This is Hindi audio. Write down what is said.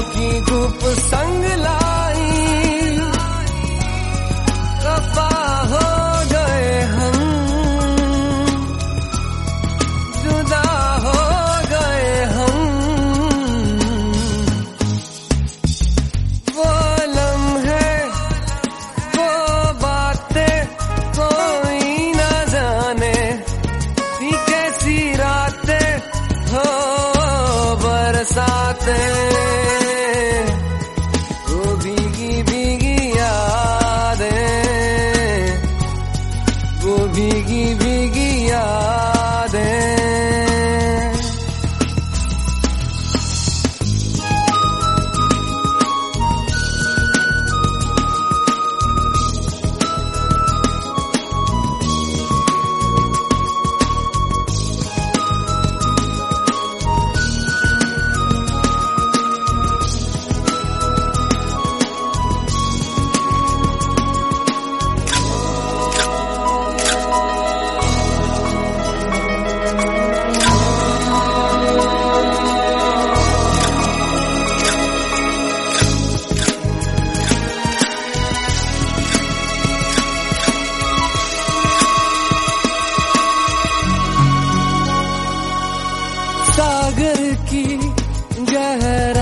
की धूप संग लाई। खफा हो गए हम। जुदा हो गए हम। वो लम्हे वो बातें कोई ना जाने। कैसी रातें हो बरसाते। सागर की गहरा